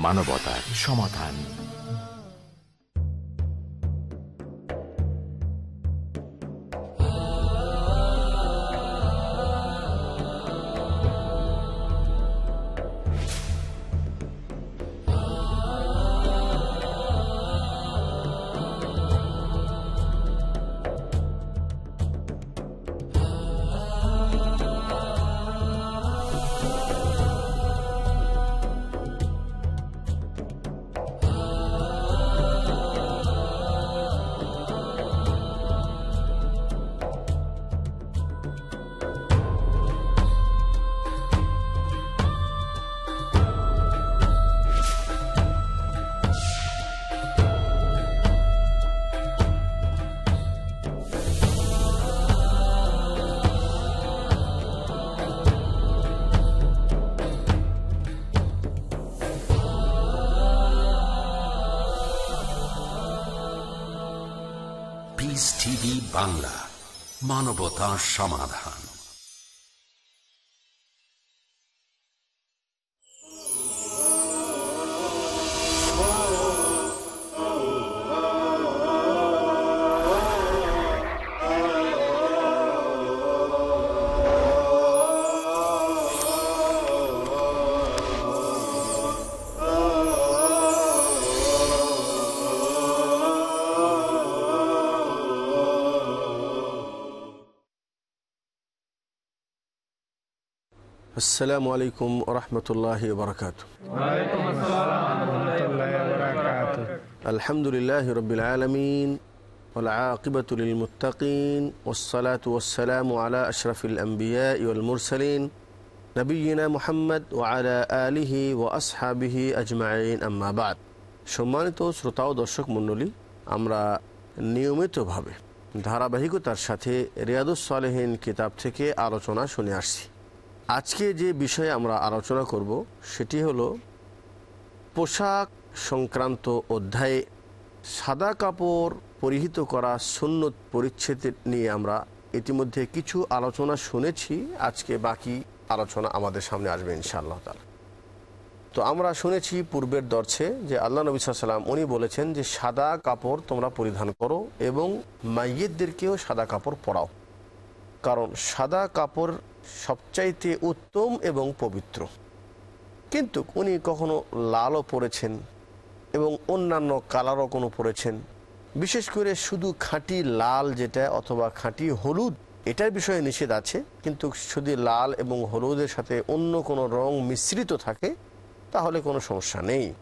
মানবতার সমাধান। বাংলা মানবতা সমাধান। আসসালামু আলাইকুম রহমতুল্লাহ বরকাত আলহামদুলিল্লাহ রবিল আলমিন والعاقبة للمتقين والصلاة والسلام على أشرف الأنبياء والمرسلين نبينا محمد وعلى آله وأصحابه أجمعين أما بعد সম্মানিত শ্রোতা ও দর্শক মণ্ডলী আমরা নিয়মিতভাবে ধারাবাহিকতার সাথে রিয়াদুস সালেহীন কিতাব থেকে আলোচনা শুনে আসছি আজকে যে বিষয়ে আমরা আলোচনা করব, সেটি হলো পোশাক সংক্রান্ত অধ্যায়ে সাদা কাপড় পরিহিত করা সুন্নত পরিচ্ছেদ নিয়ে আমরা ইতিমধ্যে কিছু আলোচনা শুনেছি। আজকে বাকি আলোচনা আমাদের সামনে আসবে ইনশাআল্লাহ তালা তো আমরা শুনেছি পূর্বের দর্শে যে আল্লাহ নবী সাল্লাম উনি বলেছেন যে সাদা কাপড় তোমরা পরিধান করো এবং মাইয়েদেরকেও সাদা কাপড় পরাও। কারণ সাদা কাপড় সবচাইতে উত্তম এবং পবিত্র। কিন্তু উনি কখনো লালও পরেছেন এবং অন্যান্য কালারও কোনো পরেছেন। বিশেষ করে শুধু খাঁটি লাল যেটা অথবা খাঁটি হলুদ, এটার বিষয়ে নিষেধ আছে। কিন্তু শুধু লাল এবং হলুদের সাথে অন্য কোনো রং মিশ্রিত থাকে, তাহলে কোনো সমস্যা নেই।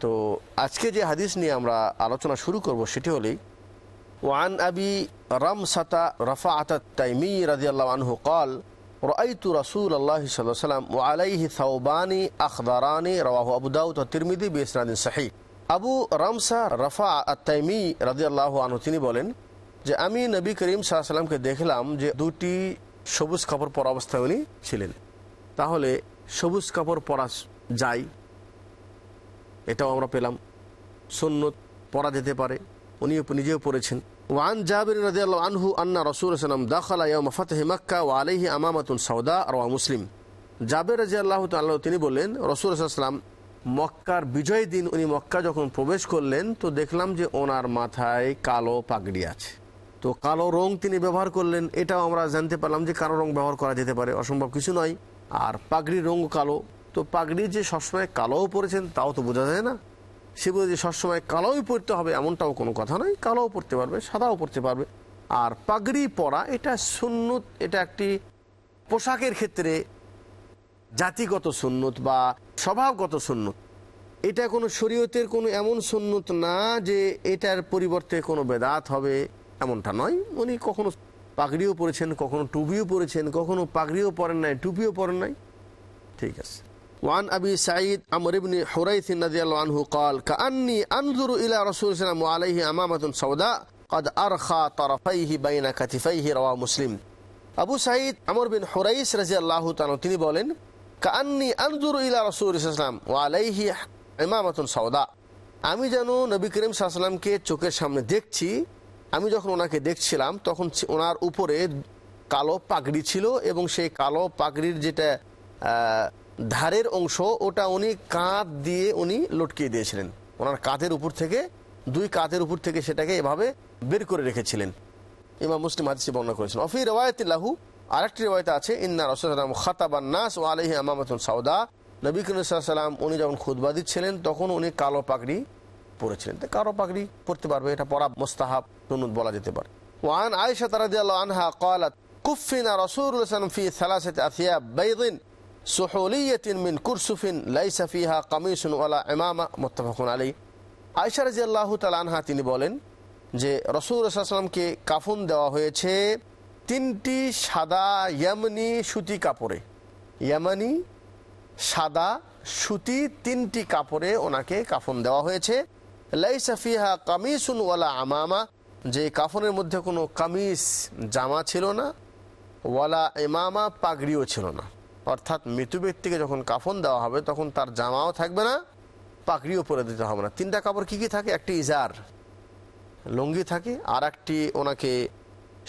তো আজকে যে হাদিস নিয়ে আমরা আলোচনা শুরু করব, সেটি হলেই وعن أبي رمسة رفعة التيمي رضي الله عنه قال رأيت رسول الله صلى الله عليه وسلم وعليه ثوبان أخضران رواه أبو داود والترمذي بإسناد صحيح আবু রামসা রফা আত্তাইমি রাজি আল্লাহ আনহু তিনি বলেন যে আমি নবী করিম সাল্লামকে দেখলাম যে দুটি সবুজ কাপড় পরা অবস্থায় উনি ছিলেন তাহলে সবুজ কাপড় পরা যায় এটাও আমরা পেলাম সুন্নত পরা যেতে পারে উনি নিজেও পড়েছেন। ওয়ান জাবির রাদিয়াল্লাহু আনহু আন্না রসুল সাল্লাম দাখালা ইয়াউম ফাতহি ওয়া আলাইহি আমামাতুন সাউদা রাওয়া মুসলিম। জাবের রাদিয়াল্লাহু আল্লাহ তিনি বললেন, রসুল সাল্লাম মক্কার বিজয় দিন উনি মক্কা যখন প্রবেশ করলেন, তো দেখলাম যে ওনার মাথায় কালো পাগড়ি আছে। তো কালো রং তিনি ব্যবহার করলেন, এটাও আমরা জানতে পারলাম যে কালো রং ব্যবহার করা যেতে পারে, অসম্ভব কিছু নয়। আর পাগড়ির রং কালো। তো পাগড়ি যে সবসময় কালোও পরেছেন, তাও তো বোঝা যায় না। সে বলে যে সবসময় কালোই পরতে হবে, এমনটাও কোনো কথা নয়। কালোও পরতে পারবে, সাদাও পরতে পারবে। আর পাগড়ি পরা, এটা সুন্নত, এটা একটি পোশাকের ক্ষেত্রে জাতিগত সুন্নত বা স্বভাবগত সুন্নত। এটা কোনো শরীয়তের কোনো এমন সুন্নত না যে এটার পরিবর্তে কোনো বেদাত হবে, এমনটা নয়। উনি কখনো পাগড়িও পরেছেন, কখনো টুপিও পরেছেন, কখনো পাগড়িও পরেন নাই, টুপিও পরেন নাই। ঠিক আছে। وعن أبي سعيد عمرو بن حريث رضي الله عنه قال كأني أنظر إلى رسول الله صلى الله عليه وسلم وعليه أمامة سوداء قد أرخى طرفيه بين كتفيه رواه مسلم আবু সাইদ আমর বিন হুরাইস রাজি আল্লাহ তিনি বলেন কান্নি আনজুর ইলা রসুল ইসলাম ও আলাইহি ইমামাতুন সৌদা আমি যেন নবী করিম সাল্লামকে চোখের সামনে দেখছি আমি যখন ওনাকে দেখছিলাম তখন ওনার উপরে কালো পাগড়ি ছিল এবং সেই কালো পাগড়ির যেটা ধারের অংশ ওটা উনি কাঁধ দিয়ে উনি লটকিয়ে দিয়েছিলেন। ওনার কাঁধের উপর থেকে, দুই কাঁধের উপর থেকে সেটাকে এভাবে বের করে রেখেছিলেন। ইমাম মুসলিম আদিসি বর্ণনা করেছেন, অফি রেওয়ায়তী লাহু আরেকটি রেওয়ায়তে আছে ইন্নার রসুলাম খাতাবান নাস ও আলহি আমামাতুল সাউদা নবী সাল্লাম উনি যখন খুদবা দিচ্ছিলেন, তখন উনি কালো পাগড়ি পরেছিলেন। তাই কালো পাগড়ি পরতে পারবে, এটা পরা মোস্তাহাব নুনুদ বলা যেতে পারে। ওয়ান আয়েশা তারাদিয়াল আনহা কলাত কুফিনা রসুল ফি সালাসাত আথিয়া সোহলিয়তিন মিন কুরসুফিন লাইসাফিহা কামিসুন ওয়ালা এমামা মোত্তাফাকুন আলী আয়সা রাজি আল্লাহ তালানহা তিনি বলেন যে, রসুল রসালামকে কাফুন দেওয়া হয়েছে তিনটি সাদা ইয়ামনি সুতি কাপড়ে। ইয়ামানি সাদা সুতি তিনটি কাপড়ে ওনাকে কাফন দেওয়া হয়েছে। লাইসাফিহা কামিসুন ওয়ালা আমামা যে কাফনের মধ্যে কোনো কামিস জামা ছিল না, ওয়ালা এমামা পাগড়িও ছিল না। অর্থাৎ মৃত্যু ব্যক্তিকে যখন কাফন দেওয়া হবে তখন তার জামাও থাকবে না পাগড়িও পরে দিতে হবে না তিনটা কাপড় কি কি থাকে একটি ইজার লুঙ্গি থাকে আর একটি ওনাকে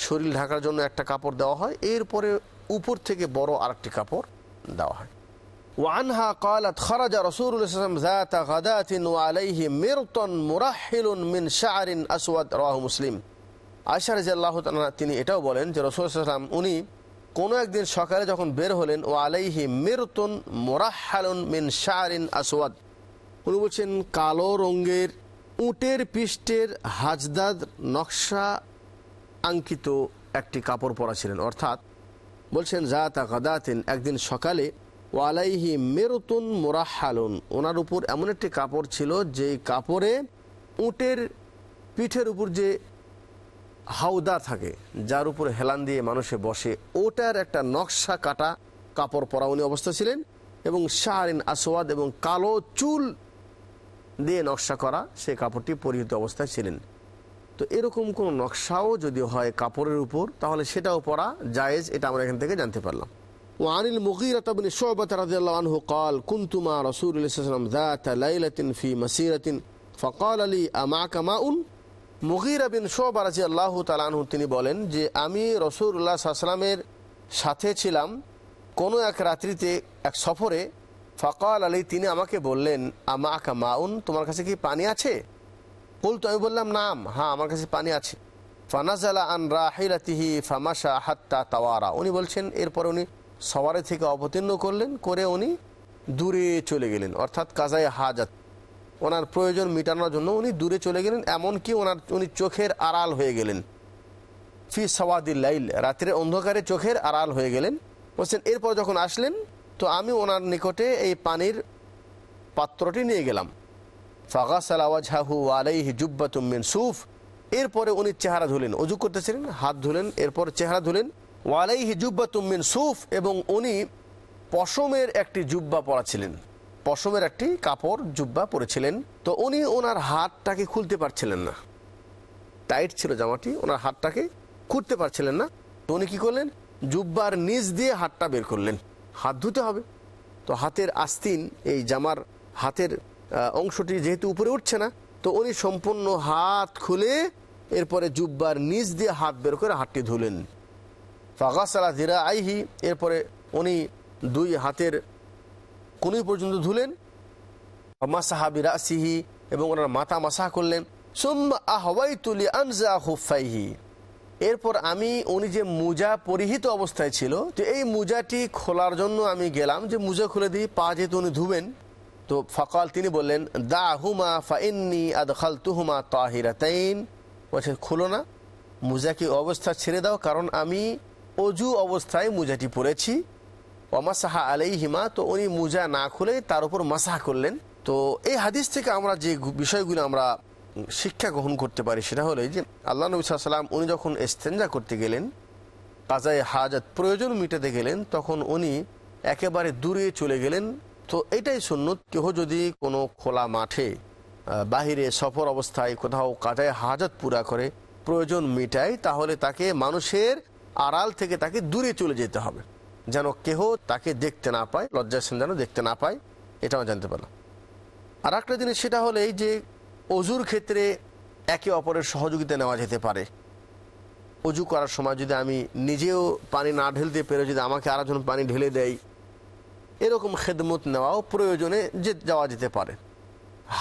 শরীর ঢাকার জন্য একটা কাপড় দেওয়া হয় এরপরে উপর থেকে বড় আরেকটি কাপড় দেওয়া হয় وعنها قالت خرج رسول الله صلى الله عليه وسلم ذات غداة وعليه مرط مرحل من شعر أسود رواه مسلم আয়সা রাজিয়াল্লাহ তাআলা তিনি এটাও বলেন যে রসুল সাল্লাম উনি কোনো একদিন সকালে যখন বের হলেন, ও আলাইহি মিরতুন মোরাহালুন মিন শাহরিন আসওয়াদ। উনি বলছেন, কালো রঙের উটের পৃষ্ঠের হাজদাদ নকশা আঙ্কিত একটি কাপড় পরা ছিলেন অর্থাৎ বলছেন জাতা গাদাতিন, একদিন সকালে ওয়ালাইহি মেরুতুন মোরাহালুন। ওনার উপর এমন একটি কাপড় ছিল যে কাপড়ে উটের পিঠের উপর যে হাউদা থাকে যার উপর হেলান দিয়ে মানুষে বসে ওটার একটা নকশা কাটা কাপড় পরা উনি অবস্থা ছিলেন এবং শাহরিন আসওয়াদ এবং কালো চুল দিয়ে নকশা করা সে কাপড়টি পরিহিত অবস্থায় ছিলেন তো এরকম কোন নকশাও যদি হয় কাপড়ের উপর তাহলে সেটাও পরা জায়েজ এটা আমরা এখান থেকে জানতে পারলাম وعن المغيرة بن شعبة رضي الله عنه قال كنت مع رسول الله صلى الله عليه وسلم ذات ليلة في مسيرة فقال لي أمعك ماء মুগিরা বিন শোবা রাজি আল্লাহ তালানহু তিনি বলেন যে, আমি রসুল্লাহ সাল্লামের সাথে ছিলাম কোনো এক রাত্রিতে, এক সফরে। ফকাল আলী, তিনি আমাকে বললেন আমা আকা মাউন, তোমার কাছে কি পানি আছে? বলতো, আমি বললাম, নাম হ্যাঁ আমার কাছে পানি আছে। ফানাজালা আন রাহিলাতিহি, ফামাশা হাত্তা তাওয়ারা। উনি বলছেন, এরপর উনি সওয়ারে থেকে অবতীর্ণ করলেন, করে উনি দূরে চলে গেলেন। অর্থাৎ কাজায় হাজাত। ওনার প্রয়োজন মেটানোর জন্য উনি দূরে চলে গেলেন, এমনকি ওনার, উনি চোখের আড়াল হয়ে গেলেন। ফি সওয়াদিল লাইল রাত্রে অন্ধকারে চোখের আড়াল হয়ে গেলেন। বলছেন, এরপর যখন আসলেন, তো আমি ওনার নিকটে এই পানির পাত্রটি নিয়ে গেলাম। ফাগাসালাওয়াজহাহু আলাইহি জুব্বাতুমিন সুফ। এরপরে উনি চেহারা ধুলেন, অজু করতেছিলেন, হাত ধুলেন, এরপর চেহারা ধুলেন। ওয়ালাইহি জুব্বাতুমিন সুফ, এবং উনি পশমের একটি জুব্বা পরা ছিলেন পশমের একটি কাপড় জুব্বা পরেছিলেন। তো উনি ওনার হাতটাকে খুলতে পারছিলেন না। টাইট ছিল জামাটি, ওনার হাতটাকে খুঁড়তে পারছিলেন না। তো উনি কী করলেন? জুব্বার নিচ দিয়ে হাতটা বের করলেন। হাত ধুতে হবে। তো হাতের আস্তিন, এই জামার হাতের অংশটি যেহেতু উপরে উঠছে না, তো উনি সম্পূর্ণ হাত খুলে এরপরে জুব্বার নিচ দিয়ে হাত বের করে হাতটি ধুলেন। ফাগাসালা জিরা আইহি এরপরে উনি দুই হাতের কোনই পর্যন্ত ধুলেন? মাসাহাবি রাসিহি এবং ওনার মাথা মাসা করলেন তুলি আনজা এরপর আমি, উনি যে মুজা পরিহিত অবস্থায় ছিল তো এই মুজাটি খোলার জন্য আমি গেলাম, যে মুজা খুলে দিই পা যেহেতু উনি ধুবেন, তো ফকাল তিনি বললেন দা হুমা ফাইন্নি আদখাল তুহুমা তাহিরাতাইন। বলছে, খুলো না, মুজাকে অবস্থা ছেড়ে দাও, কারণ আমি অজু অবস্থায় মুজাটি পরেছি। ওমাসাহা আলাইহিমা, তো উনি মুজা না খুলে তার উপর মাসাহা করলেন। তো এই হাদিস থেকে আমরা যে বিষয়গুলো আমরা শিক্ষা গ্রহণ করতে পারি, সেটা হলো যে আল্লাহ নবী সাল্লাম উনি যখন এস্তেঞ্জা করতে গেলেন, কাজায় হাজাত প্রয়োজন মিটাতে গেলেন, তখন উনি একেবারে দূরে চলে গেলেন। তো এটাই সুন্নত, কেহ যদি কোনো খোলা মাঠে বাহিরে সফর অবস্থায় কোথাও কাজায় হাজাত পুরা করে, প্রয়োজন মিটায়, তাহলে তাকে মানুষের আড়াল থেকে তাকে দূরে চলে যেতে হবে। যেন কেহ তাকে দেখতে না পায় লজ্জাসেন যেন দেখতে না পায় এটাও জানতে পারলাম। আর একটা জিনিস, সেটা হলো এই যে অজুর ক্ষেত্রে একে অপরের সহযোগিতা নেওয়া যেতে পারে। অজু করার সময় যদি আমি নিজেও পানি না ঢেলতে পেরে যদি আমাকে আরেকজন পানি ঢেলে দেয়, এরকম খেদমত নেওয়াও প্রয়োজনে যে যাওয়া যেতে পারে।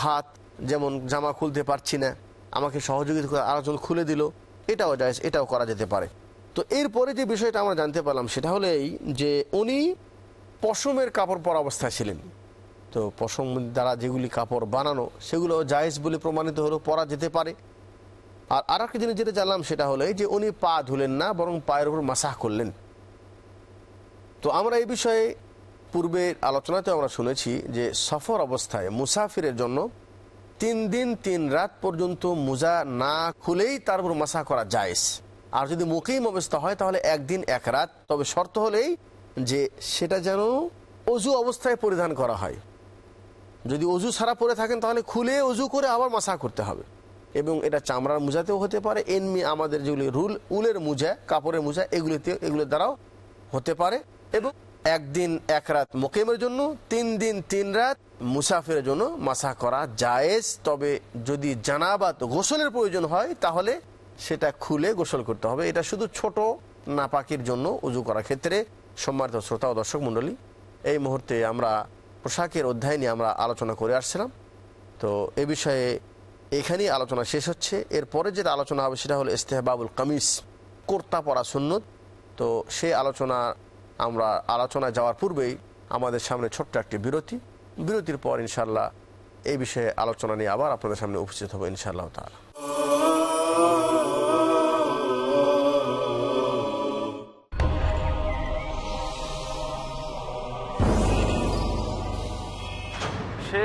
হাত যেমন জামা খুলতে পারছি না, আমাকে সহযোগিতা করে আরেকজন খুলে দিল, এটাও যায়, এটাও করা যেতে পারে। তো এরপরে যে বিষয়টা আমরা জানতে পারলাম সেটা হলো এই যে উনি পশমের কাপড় পরা অবস্থায় ছিলেন। তো পশম দ্বারা যেগুলি কাপড় বানানো, সেগুলো জায়েজ বলে প্রমাণিত হলো, পরা যেতে পারে। আর আর একটা জিনিস যেটা জানলাম সেটা হলো যে উনি পা ধুলেন না, বরং পায়ের উপর মাসাহ করলেন। তো আমরা এই বিষয়ে পূর্বের আলোচনাতে আমরা শুনেছি যে সফর অবস্থায় মুসাফিরের জন্য তিন দিন তিন রাত পর্যন্ত মোজা না খুলেই তার উপর মাসা করা জায়েজ। আর যদি মুকিম অবস্থা হয়, তাহলে একদিন এক রাত। তবে শর্ত হলেই যে সেটা যেন অজু অবস্থায় পরিধান করা হয়। যদি অজু ছাড়া পরে থাকেন, তাহলে খুলে অজু করে আবার মাসা করতে হবে। এবং এটা চামড়ার মোজাতেও হতে পারে এমনি আমাদের যেগুলি রুল, উলের মোজা, কাপড়ের মোজা, এগুলিতে, এগুলোর দ্বারাও হতে পারে। এবং একদিন এক রাত মোকেমের জন্য, তিন দিন তিন রাত মুসাফিরের জন্য মাসা করা জায়েজ। তবে যদি জানাবাত, গোসলের প্রয়োজন হয়, তাহলে সেটা খুলে গোসল করতে হবে। এটা শুধু ছোট নাপাকির জন্য উজু করার ক্ষেত্রে সম্মানিত শ্রোতা ও দর্শক মণ্ডলী, এই মুহূর্তে আমরা পোশাকের অধ্যায় নিয়ে আমরা আলোচনা করে আসছিলাম। তো এ বিষয়ে এখানেই আলোচনা শেষ হচ্ছে। এরপরে যেটা আলোচনা হবে সেটা হলো ইস্তেহবাবুল কামিজ, কর্তা পরা সুন্নত। তো সেই আলোচনা আমরা আলোচনায় যাওয়ার পূর্বেই আমাদের সামনে ছোট্ট একটি বিরতি। বিরতির পর ইনশাল্লাহ এই বিষয়ে আলোচনা নিয়ে আবার আপনাদের সামনে উপস্থিত হব ইনশাআল্লাহ তাআলা।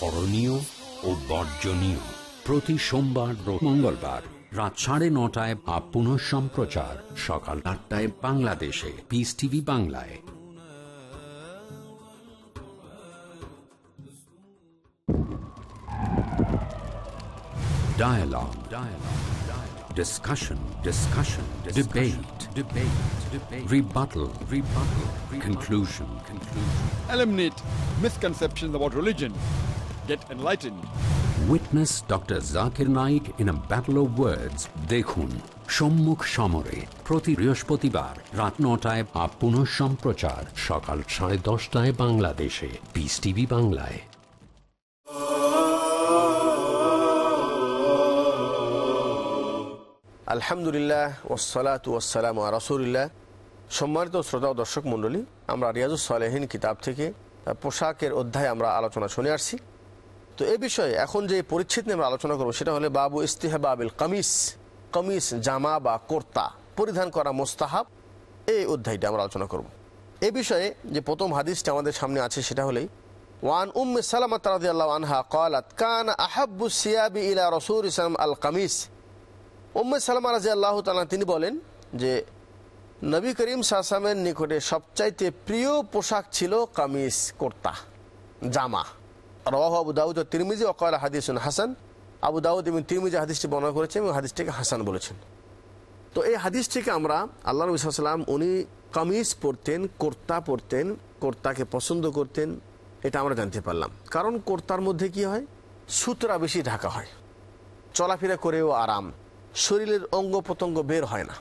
করণীয় ও বর্জনীয় প্রতি সোমবার মঙ্গলবার রাত সাড়ে নটায় বা পুনঃ সম্প্রচার সকাল আটটায় বাংলাদেশে পিস টিভি বাংলায় Dialogue. Dialogue. Dialogue. Discussion. Discussion. Discussion. Debate. Debate. Debate. Rebuttal. Rebuttal. Rebuttal. Conclusion. Conclusion. eliminate misconceptions about religion, get enlightened. Witness Dr. Zakir Naik in a battle of words. দেখুন সম্মুখ সমরে প্রতি বৃহস্পতিবার রাত নটায় বা পুনঃ সম্প্রচার সকাল সাড়ে দশটায় বাংলাদেশে পিস টিভি বাংলায় আলহামদুলিল্লাহ ওসালাত ওসালাম রসুলিল্লাহ সম্মানিত শ্রোতা ও দর্শক মণ্ডলী আমরা রিয়াজুস সালেহীন কিতাব থেকে পোশাকের অধ্যায় আমরা আলোচনা শুনে আসছি। তো এই বিষয়ে এখন যে পরিচ্ছেদ নিয়ে আমরা আলোচনা করবো সেটা হলে বাবু ইস্তেহাবাবিল কামিস কামিস জামা বা কোর্তা পরিধান করা মোস্তাহাব এই অধ্যায়টা আমরা আলোচনা করব এই বিষয়ে যে প্রথম হাদিসটা আমাদের সামনে আছে সেটা হলেই ওয়ান উম সালামাত রাদিয়াল্লাহু আনহা قالت كان احب الثياب الى رسول ইসলাম আল কামিস উম্মে সালামা রাজি আল্লাহ তালা তিনি বলেন যে নবী করিম সাসামের নিকটে সবচাইতে প্রিয় পোশাক ছিল কামিজ কোর্তা জামা রওয়াহ আবু দাউদ ও তিরমিজি অকল হাদিসুন হাসান। আবু দাউদ এবং তিরমিজি হাদিসটি বর্ণনা করেছেন এবং হাদিসটিকে হাসান বলেছেন। তো এই হাদিসটিকে আমরা আল্লাহ নবী সাল্লাম উনি কামিজ পরতেন, কোর্তা পরতেন, কর্তাকে পছন্দ করতেন, এটা আমরা জানতে পারলাম। কারণ কোর্তার মধ্যে কি হয়? সুতরা বেশি ঢাকা হয়। চলাফেরা করেও আরাম। শরীরের অঙ্গ প্রত্যঙ্গ বের হয় না।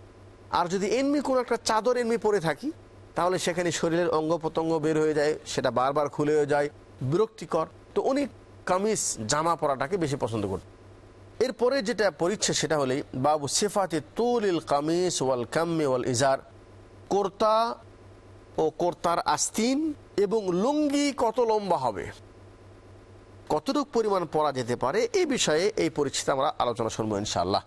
আর যদি এমনি কোনো একটা চাদর এমনি পরে থাকি, তাহলে সেখানে শরীরের অঙ্গ প্রত্যঙ্গ বের হয়ে যায়, সেটা বারবার খুলেও যায়, বিরক্তিকর। তো উনি কামিজ জামা পরাটাকে বেশি পছন্দ করতেন এরপরে যেটা পরিচ্ছে সেটা হলে বাবু সেফাতে তুলিল কামিজ ওয়াল কাম্মে ওয়াল ইজার কোর্তা ও কোর্তার আস্তিন এবং লুঙ্গি কত লম্বা হবে কতটুকু পরিমাণ পড়া যেতে পারে এই বিষয়ে এই পরিচিতি আমরা আলোচনা শুনবো ইনশাআল্লাহ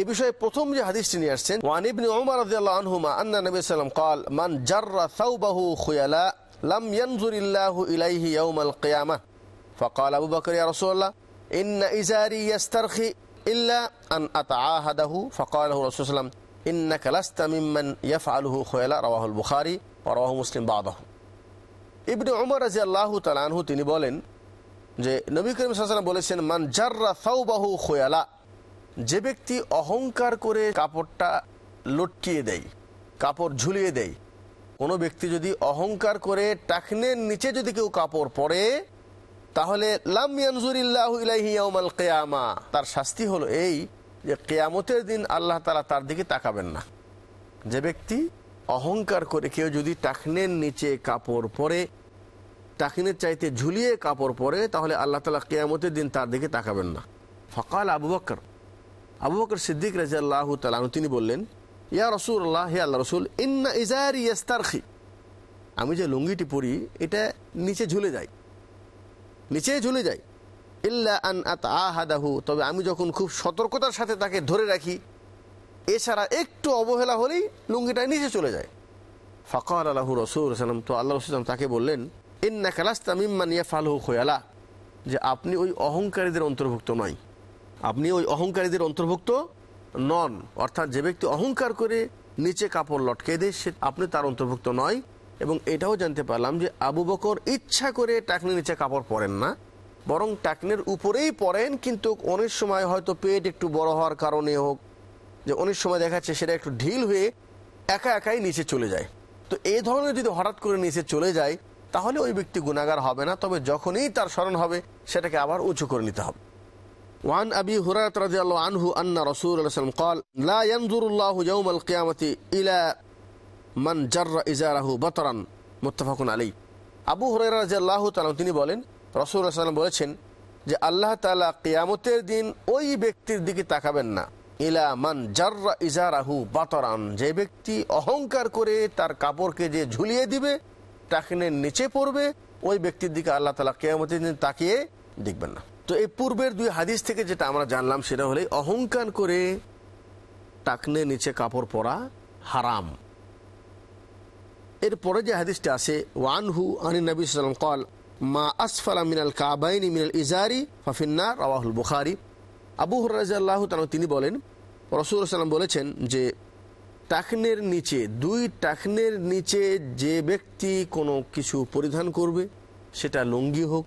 এই বিষয়ে প্রথম যে হাদিসটি নিয়ে আসছেন ওয়ান ইবনে উমর রাদিয়াল্লাহু আনহুমা আন্না নবী সাল্লাম قال من جر ثوبه خيلا لم ينظر الله اليه يوم القيامه فقال ابو بكر يا رسول الله ان ازاري يسترخي الا ان اتعاهده فقال له رسول الله صلى الله عليه وسلم انك لست ممن يفعله خيلا رواه البخاري ورواه مسلم بعضه ইবনে উমর রাদিয়াল্লাহু তাআলা আনহু তিনি বলেন যে নবী করিম সাল্লাল্লাহু আলাইহি ওয়াসাল্লাম বলেছেন মান জাররা থাওবাহু খয়ালা যে ব্যক্তি অহংকার করে কাপড়টা লটকিয়ে দেয় কাপড় ঝুলিয়ে দেয় কোনো ব্যক্তি যদি অহংকার করে টাকনের নিচে যদি কেউ কাপড় পরে, তাহলে ইয়াউমাল তার শাস্তি হলো এই যে কেয়ামতের দিন আল্লাহ তালা তার দিকে তাকাবেন না। যে ব্যক্তি অহংকার করে কেউ যদি টাকনের নিচে কাপড় পরে, টাকিনের চাইতে ঝুলিয়ে কাপড় পরে, তাহলে আল্লাহ তালা কেয়ামতের দিন তার দিকে তাকাবেন না। ফকাল আবু বকর আবু বকর সিদ্দিক রাজিয়াল্লাহ তালানু তিনি বললেন ইয়া রসুল আল্লাহ হে আল্লাহ রসুল, ইন্না ইজারি ইয়াস্তারখি। আমি যে লুঙ্গিটি পরি, এটা নিচে ঝুলে যায়। নিচে ঝুলে যায়। ইল্লা আন আত আহাদাহু, তবে আমি যখন খুব সতর্কতার সাথে তাকে ধরে রাখি, এছাড়া একটু অবহেলা হলেই লুঙ্গিটা নিচে চলে যায়। ফকর আল্লাহ রসুল সালাম তো আল্লাহ রসুলাম তাকে বললেন ইন্না কালাস্তা মিম্মান ইয়া ফালহু খোয়ালা, যে আপনি ওই অহংকারীদের অন্তর্ভুক্ত নয়। আপনি ওই অহংকারীদের অন্তর্ভুক্ত নন, অর্থাৎ যে ব্যক্তি অহংকার করে নিচে কাপড় লটকে দেয়, সে আপনি তার অন্তর্ভুক্ত নয়। এবং এটাও জানতে পারলাম যে আবু বকর ইচ্ছা করে টাকনির নিচে কাপড় পরেন না, বরং টাকনের উপরেই পরেন, কিন্তু অনেক সময় হয়তো পেট একটু বড় হওয়ার কারণে হোক, যে অনেক সময় দেখাচ্ছে সেটা একটু ঢিল হয়ে একা একাই নিচে চলে যায়। তো এই ধরনের যদি হঠাৎ করে নিচে চলে যায়, তাহলে ওই ব্যক্তি গুণাগার হবে না, তবে যখনই তার স্মরণ হবে, সেটাকে আবার উঁচু করে নিতে হবে। وعن أبي هريرة رضي الله عنه أن رسول الله صلى الله عليه وسلم قال لا ينظر الله يوم القيامة إلى من جر إزاره بطرا متفق عليه আবু হুরায়রা রাদিয়াল্লাহু তাআলা তিনি বলেন রাসূল সাল্লাল্লাহু আলাইহি ওয়াসাল্লাম বলেছেন যে আল্লাহ তাআলা কিয়ামতের দিন ওই ব্যক্তির দিকে তাকাবেন না ইলা মান জাররা ইজারাহু বাতরান যে ব্যক্তি অহংকার করে তার কাপড়কে যে ঝুলিয়ে দিবে টাকনের নিচে পড়বে ওই ব্যক্তির দিকে আল্লাহ তালা কেয়ামতের দিন তাকিয়ে দেখবেন না তো এই পূর্বের দুই হাদিস থেকে যেটা আমরা জানলাম সেটা হলে অহংকার করে টাকনের নিচে কাপড় পরা হারাম। এরপরে যে হাদিসটা আছে ওয়ানহু আনি নবী সাল্লাম কল, মা আসফালা মিনাল কাবাইনি মিনাল ইজারি ফাফিন্না রাওয়াহুল বুখারি। আবু হরাজাল্লাহ তিনি বলেন রসুল সাল্লাম বলেছেন যে টাকনের নিচে, দুই টাকনের নিচে যে ব্যক্তি কোনো কিছু পরিধান করবে, সেটা লুঙ্গি হোক,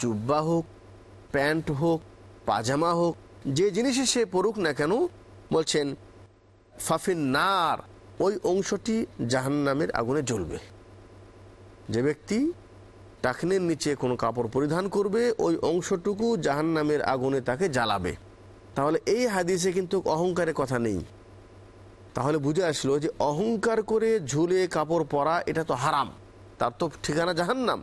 জুব্বা হোক প্যান্ট হোক, পাজামা হোক, যে জিনিসে সে পড়ুক না কেন, বলছেন ফাফিন নার ওই অংশটি জাহান্নামের আগুনে জ্বলবে। যে ব্যক্তি টাকনের নিচে কোনো কাপড় পরিধান করবে, ওই অংশটুকু জাহান্নামের আগুনে তাকে জ্বালাবে। তাহলে এই হাদিসে কিন্তু অহংকারের কথা নেই। তাহলে বুঝে আসলো যে অহংকার করে ঝুলে কাপড় পরা এটা তো হারাম। তার তো ঠিকানা জাহান্নাম।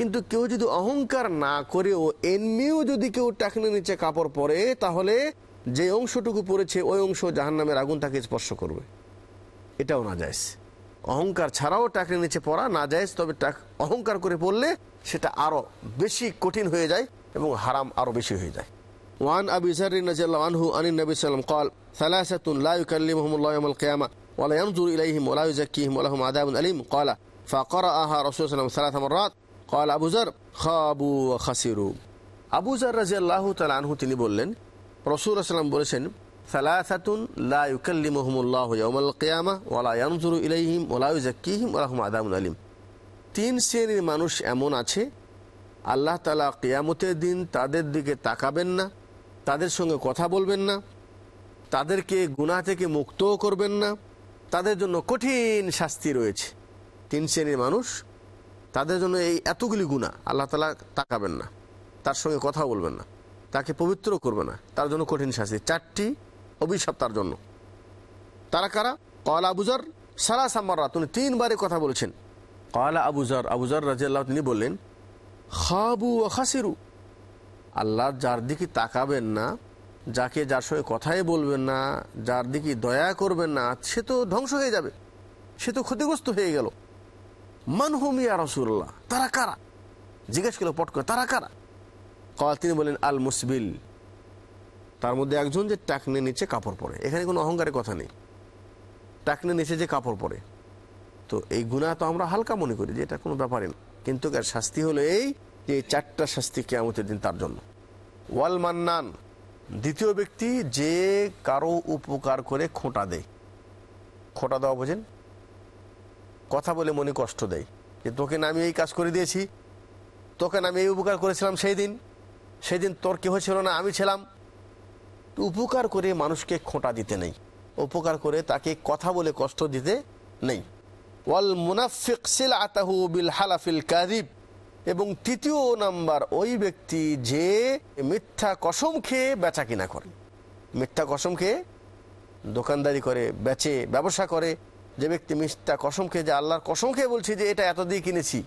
কিন্তু কেউ যদি অহংকার না করেও এমনিও যদি কেউ টাকনের নিচে কাপড় পরে তাহলে যে অংশটুকু পড়েছে ওই অংশ জাহান্নামের আগুন তাকে স্পর্শ করবে এটাও না যায় অহংকার ছাড়াও টাকের নিচে পড়া না যায় তবে টাক অহংকার করে পড়লে সেটা আরো বেশি কঠিন হয়ে যায় এবং হারাম আরো বেশি হয়ে যায় وعن أبي ذر رضي الله عنه عن النبي صلى الله عليه وسلم قال ثلاثة لا يكلمهم الله يوم القيامة ولا ينظر إليهم ولا يزكيهم ولهم عذاب أليم قال فقرأها رسول الله صلى الله عليه وسلم ثلاث مرات কল আবুজার খাবু খাসিরু আবুজার রাজি আল্লাহ তালাহু তিনি বললেন রসুর আসলাম বলেছেন সালাহাতুন লাউকাল্লি মহমুল্লাহ ইয়ামাল কেয়ামা ওলা ইয়ানজুরু ইলাইহিম ওলাউ জাকিহিম ওলাহম আদামুল আলিম। তিন শ্রেণির মানুষ এমন আছে, আল্লাহ তালা কেয়ামতের দিন তাদের দিকে তাকাবেন না, তাদের সঙ্গে কথা বলবেন না, তাদেরকে গুণা থেকে মুক্তও করবেন না, তাদের জন্য কঠিন শাস্তি রয়েছে। তিন শ্রেণির মানুষ তাদের জন্য এই এতগুলি গুণা আল্লাহ তালা তাকাবেন না। তার সঙ্গে কথা বলবেন না। তাকে পবিত্র করবে না। তার জন্য কঠিন শাস্তি। চারটি অভিশাপ তার জন্য। তারা কারা? কয়লা আবুজার সারা সাম্মারা তিনি তিনবারে কথা বলেছেন। কয়লা আবুজার আবুজার রাজিয়াল্লাহ তিনি বললেন, খাবু ও খাসিরু। আল্লাহ যার দিকে তাকাবেন না, যাকে যার সঙ্গে কথাই বলবেন না, যার দিকে দয়া করবেন না, সে তো ধ্বংস হয়ে যাবে। সে তো ক্ষতিগ্রস্ত হয়ে গেল। মানহুমিয়া রসুল্লাহ তারা কারা জিজ্ঞেস করল, পট করে, তারা কারা? কল তিনি বলেন আল মুসবিল। তার মধ্যে একজন যে টাকনে নিচে কাপড় পরে। এখানে কোনো অহংকারের কথা নেই। টাকনে নিচে যে কাপড় পরে। তো এই গুণা তো আমরা হালকা মনে করি যে এটা কোনো ব্যাপারই না। কিন্তু এর শাস্তি হলো এই যে চারটা শাস্তি কেয়ামতের দিন তার জন্য। ওয়াল মান্নান, দ্বিতীয় ব্যক্তি যে কারও উপকার করে খোঁটা দেয়। খোঁটা দেওয়া বোঝেন? কথা বলে মনে কষ্ট দেয় যে তোকে না আমি এই কাজ করে দিয়েছি, তোকে না আমি এই উপকার করেছিলাম সেই দিন সেই দিন তোর কেহ ছিল না, আমি ছিলাম। উপকার করে মানুষকে খোঁটা দিতে নেই, উপকার করে তাকে কথা বলে কষ্ট দিতে নেই। ওয়াল মুনাফিক সিল আতাহু বিল হালাফিল কাদিব এবং তৃতীয় নাম্বার, ওই ব্যক্তি যে মিথ্যা কসম খেয়ে বেচা কিনা করে। মিথ্যা কসম খেয়ে দোকানদারি করে, বেচে, ব্যবসা করে যে ব্যক্তি মিথ্যা কসম খেয়ে যে আল্লাহর কসম খেয়ে বলছি যে এটা এত দিয়ে কিনেছি।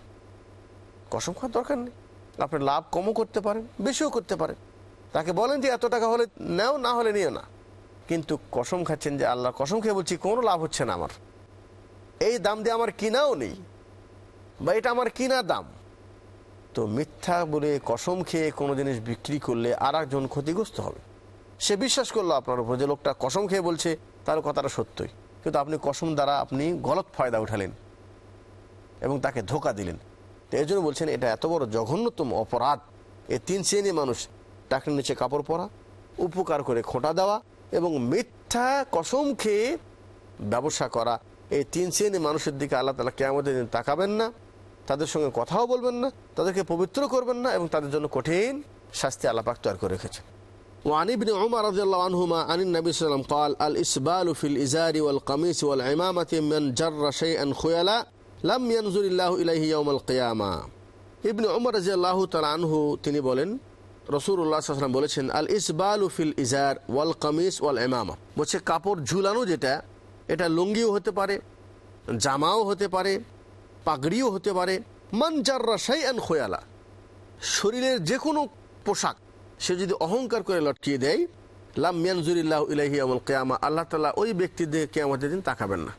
কসম খাওয়ার দরকার নেই। আপনি লাভ কমও করতে পারেন, বেশিও করতে পারেন। তাকে বলেন যে এত টাকা হলে নেও, না হলে নিও না। কিন্তু কসম খাচ্ছেন যে আল্লাহর কসম খেয়ে বলছি, কোনো লাভ হচ্ছে না আমার। এই দাম দিয়ে আমার কিনাও নেই বা এটা আমার কিনা দাম। তো মিথ্যা বলে কসম খেয়ে কোনো জিনিস বিক্রি করলে আর একজন ক্ষতিগ্রস্ত হবে। সে বিশ্বাস করল আপনার উপর যে লোকটা কসম খেয়ে বলছে, তার কথাটা সত্যই। কিন্তু আপনি কসম দ্বারা আপনি গলত ফায়দা উঠালেন এবং তাকে ধোকা দিলেন। তো এই জন্য বলছেন এটা এত বড় জঘন্যতম অপরাধ। এই তিন শ্রেণি মানুষ টাকার নিচে কাপড় পরা, উপকার করে খোঁটা দেওয়া এবং মিথ্যা কসম খেয়ে ব্যবসা করা। এই তিন শ্রেণি মানুষের দিকে আল্লাহ তালা কেমন দিন তাকাবেন না, তাদের সঙ্গে কথাও বলবেন না, তাদেরকে পবিত্র করবেন না এবং তাদের জন্য কঠিন শাস্তি আল্লাপাক তৈরি করে রেখেছেন। وعن ابن عمر رضي الله عنهما عن النبي صلى الله عليه وسلم قال الإسبال في الإزار والقميص والعمامة من جر شيئا خيلا لم ينظر الله إليه يوم القيامة ইবনে উমর রাজিয়াল্লাহু তাআলা আনহু তিনি বলেন রসুল্লাহ সাল্লাম বলেছেন আল ইসবালু ফিল ইজার ওয়াল কামিজ ওয়াল এমামা বলছে কাপড় ঝুলানো যেটা এটা লুঙ্গিও হতে পারে জামাও হতে পারে পাগড়িও হতে পারে মান জাররা শাইআন খোয়ালা শরীরের যে কোনো পোশাক সে যদি অহংকার করে লটকিয়ে দেয় লাম মিয়ানজুরিল্লাহ ইলাহি আমল কেয়ামা আল্লাহ তালা ওই ব্যক্তিদের কেয়ামতের দিন তাকাবেন না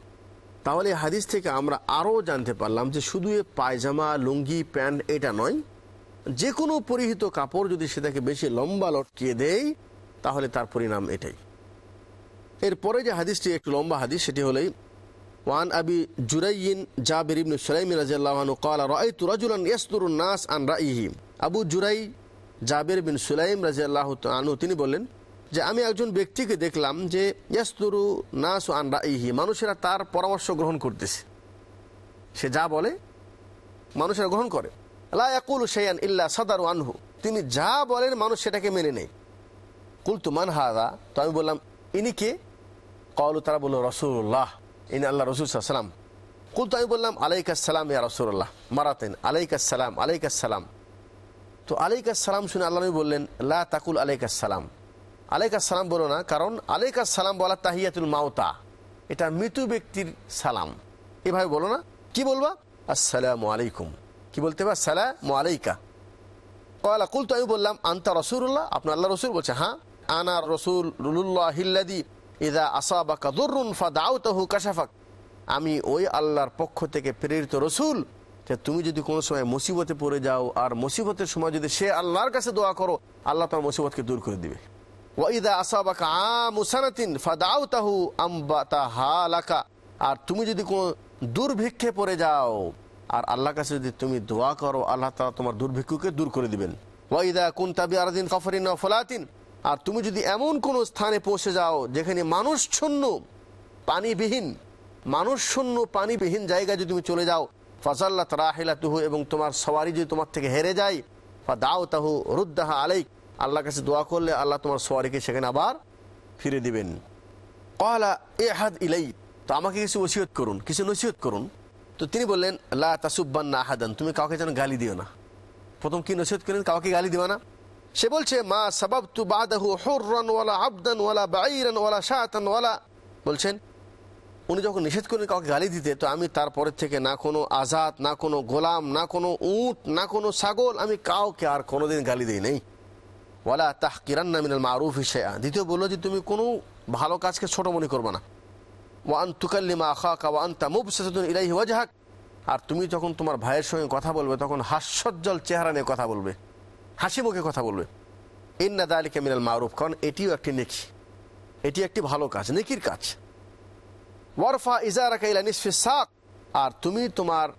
তাহলে এই হাদিস থেকে আমরা আরও জানতে পারলাম যে শুধু এ পায়জামা লুঙ্গি প্যান্ট এটা নয় যে কোনো পরিহিত কাপড় যদি সেটাকে বেশি লম্বা লটকিয়ে দেয় তাহলে তার পরিণাম এটাই এরপরে যে হাদিসটি একটু লম্বা হাদিস সেটি হলেই ওয়ান আবি জুরাইন জাবির ইবনে সুলাইম রাদিয়াল্লাহু আনহু قال رايت رجلا يصدر الناس عن رايه আবু জুরাই জাবির বিন সুলাইম রাদিয়াল্লাহু আনু তিনি বললেন যে, আমি একজন ব্যক্তিকে দেখলাম যে, ইয়াসদুরু নাস আন রাইহি, মানুষেরা তার পরামর্শ গ্রহণ করতেছে। সে যা বলে, মানুষেরা গ্রহণ করে। লা ইয়াকুলু শাইআন ইল্লা সাদারু আনহু, তিনি যা বলেন মানুষ সেটাকে মেনে নেয়। কুলতু মান হাদা, তো আমি বললাম, ইনি কে? কলু তারা বলল রসুল্লাহ ইনি আল্লাহ রসুল সাল্লাম কুল তো আমি বললাম আলাইকাসালাম ইয়া রসুল্লাহ মারাতেন আলাইকাসালাম আলাইকাসালাম তো আলাইকাসালাম শুনে আল্লাহ নবী বললেন, লা তাকুল আলাইকাসালাম আলাইকাসালাম বলো না, কারণ আলাইকাসালাম বলা তাহিয়াতুল মাওতা এটা মৃত্যু ব্যক্তির সালাম। এভাবে বলো না, কি বলবা? আসসালামু আলাইকুম। কি বলতে হবে? সালাম আলাইকা। কয়লা কুল তো আমি বললাম, আন্তা রসুল্লাহ আপনার আল্লাহ রসুল বলছে হ্যাঁ। আনা রসুল রুল্লাহ হিল্লাদি ইদা আসাবাকা দুরুন ফাদাউতাহু কাশাফাক। আমি ওই আল্লাহর পক্ষ থেকে প্রেরিত রসুল যে তুমি যদি কোনো সময় মুসিবতে পড়ে যাও, আর মুসিবতের সময় যদি সে আল্লাহর কাছে দোয়া করো, আল্লাহ তোমার মুসিবতকে দূর করে দিবে। আর তুমি যদি কোনো দুর্ভিক্ষে পড়ে যাও, আর আল্লাহর কাছে যদি তুমি দোয়া করো, আল্লাহ তালা তোমার দুর্ভিক্ষকে দূর করে দিবেন। ওয়াইদা কুন তাবি আরদিন কফরিন ফলাতিন। আর তুমি যদি এমন কোনো স্থানে পৌঁছে যাও, যেখানে মানুষ শূন্য পানিবিহীন মানুষ শূন্য পানিবিহীন জায়গায় যদি তুমি চলে যাও ফাজাল্লা তারাহিলা তুহু এবং তোমার সওয়ারি যদি তোমার থেকে হেরে যায় বা দাও তাহু রুদ্দাহা আলাইক। আল্লাহর কাছে দোয়া করলে আল্লাহ তোমার সওয়ারিকে সেখানে আবার ফিরে দিবেন। কহলা এ হাদ ইলাই তো আমাকে কিছু ওসিয়ত করুন, কিছু নসিহত করুন। তো তিনি বললেন, লা তাসুব্বান না আহাদান, তুমি কাউকে যেন গালি দিও না। প্রথম কি নসিহত করেন? কাউকে গালি দিও না? সে বলছে, মা সবাব তু বাদাহু হুররান ওয়ালা আবদান ওয়ালা বাইরান ওয়ালা শাহাতান ওয়ালা। বলছেন উনি যখন নিষেধ করেন কাউকে গালি দিতে, তো আমি তারপরের থেকে না কোনো আজাদ, না কোনো গোলাম, না কোনো উট, না কোনো ছাগল আমি কাউকে আর কোনোদিন গালি দিই নেই। ওয়ালা তাহ কিরান্না মিনাল মারুফ হিসেয়া দ্বিতীয় বলল যে, তুমি কোনো ভালো কাজকে ছোট মনে করবে না। ওয়ান তুকাল্লিমা আখাকা ওয়ান তামুবসাতুন ইলাইহি ওয়াজহাক। আর তুমি যখন তোমার ভাইয়ের সঙ্গে কথা বলবে, তখন হাস্যজ্জ্বল চেহারা নিয়ে কথা বলবে, হাসি মুখে কথা বলবে। ইন্না দালিকা মিনাল মারুফ। কারণ এটিও একটি নেকি। এটি একটি ভালো কাজ, নেকির কাজ। ওয়ারফা ইজারাকা ইলা নিসফি সাক। আর তুমি তোমার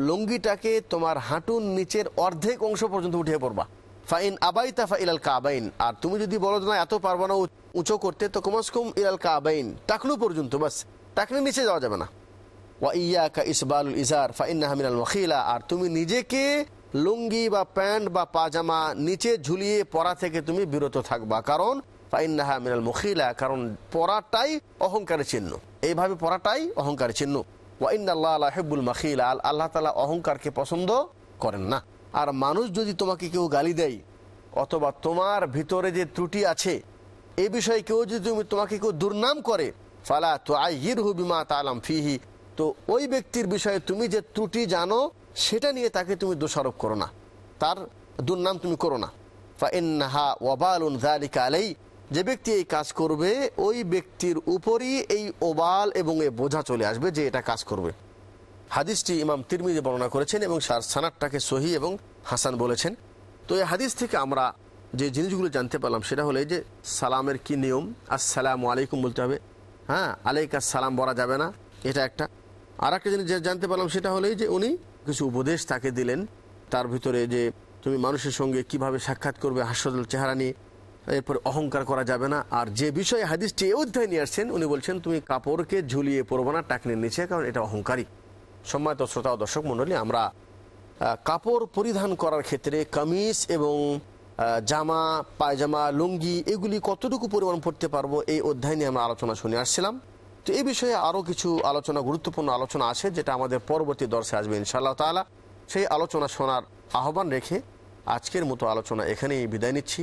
লুঙ্গিটাকে তোমার হাঁটুর নিচের অর্ধেক অংশ পর্যন্ত উঠিয়ে পড়বা। ফাইন আবাইতা ফা ইলাল কাবাইন। আর তুমি যদি বলো না, এত পারব না, উঁচু করতে, তো কমস কম ইলাল কাবাইন। টাকনু পর্যন্ত, বাস। টাকনু নিচে যাওয়া যাবে না। ওয়া ইয়াকা ইসবালুল ইজার ফাইন্নাহা মিনাল মখিলা আর তুমি নিজেকে লুঙ্গি বা প্যান্ট বা পাজামা নিচে ঝুলিয়ে পরা থেকে তুমি বিরত থাকবা। কারণ ফাইন্নাহা মিনাল মখিলা। কারণ পরাটাই অহংকারের চিহ্ন। এইভাবে পরাটাই অহংকারের চিহ্ন ওয়াইন্দাল্লাহ হেব্বুল মাখিলা, আল আল্লাহ তালা অহংকারকে পছন্দ করেন না। আর মানুষ যদি তোমাকে কেউ গালি দেয়, অথবা তোমার ভিতরে যে ত্রুটি আছে, এ বিষয়ে কেউ যদি তুমি তোমাকে কেউ দুর্নাম করে, ফালা তো আইর বিমা তালাম ফিহি, তো ওই ব্যক্তির বিষয়ে তুমি যে ত্রুটি জানো, সেটা নিয়ে তাকে তুমি দোষারোপ করো না। তার দুর্নাম তুমি করো না। ফাইন্নাহা ওয়াবালুন যালিকা আলাই যে ব্যক্তি এই কাজ করবে, ওই ব্যক্তির উপরই এই ওবাল এবং এ বোঝা চলে আসবে যে এটা কাজ করবে। হাদিসটি ইমাম তিরমিজি বর্ণনা করেছেন এবং সার সানারটাকে সহি এবং হাসান বলেছেন। তো এই হাদিস থেকে আমরা যে জিনিসগুলো জানতে পারলাম, সেটা হলো যে সালামের কি নিয়ম? আসসালামু আলাইকুম বলতে হবে। হ্যাঁ আলাইকা সালাম বলা যাবে না, এটা একটা। আর একটা জিনিস জানতে পারলাম, সেটা হলো এই যে উনি কিছু উপদেশ তাকে দিলেন। তার ভিতরে যে তুমি মানুষের সঙ্গে কীভাবে সাক্ষাৎ করবে হাস্যদল চেহারা নিয়ে এরপর অহংকার করা যাবে না। আর যে বিষয়ে হাদিসটি এই অধ্যায় নিয়ে আসছেন, উনি বলছেন, তুমি কাপড়কে ঝুলিয়ে পড়ব না, টাকনের নিচে, কারণ এটা অহংকারী। সম্মানিত শ্রোতা ও দর্শক মণ্ডলী, আমরা কাপড় পরিধান করার ক্ষেত্রে কামিজ এবং জামা, পায়জামা, লুঙ্গি, এগুলি কতটুকু পরিমাণ পড়তে পারব, এই অধ্যায় নিয়ে আমরা আলোচনা শুনে আসছিলাম। তো এই বিষয়ে আরও কিছু আলোচনা, গুরুত্বপূর্ণ আলোচনা আছে, যেটা আমাদের পরবর্তী দর্শে আসবে, ইনশাআল্লাহ তাআলা। সেই আলোচনা শোনার আহ্বান রেখে আজকের মতো আলোচনা এখানেই বিদায় নিচ্ছি।